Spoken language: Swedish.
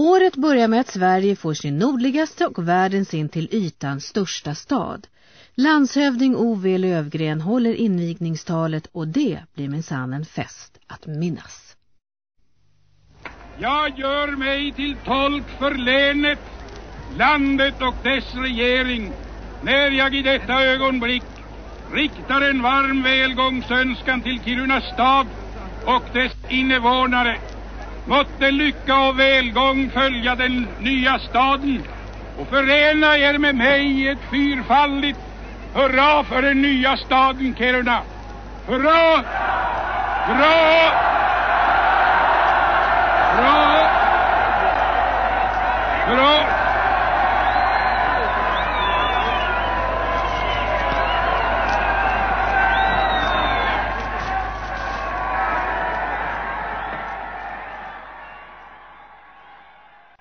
Året börjar med att Sverige får sin nordligaste och världens in till ytan största stad. Landshövding Ove Lövgren håller invigningstalet och det blir minsann en fest att minnas. Jag gör mig till tolk för länet, landet och dess regering när jag i detta ögonblick riktar en varm välgångsönskan till Kiruna stad och dess invånare. Måtte lycka och välgång följa den nya staden och förena er med mig i ett fyrfaldigt hurra för den nya staden Kiruna. Hurra! Hurra! Hurra! Hurra!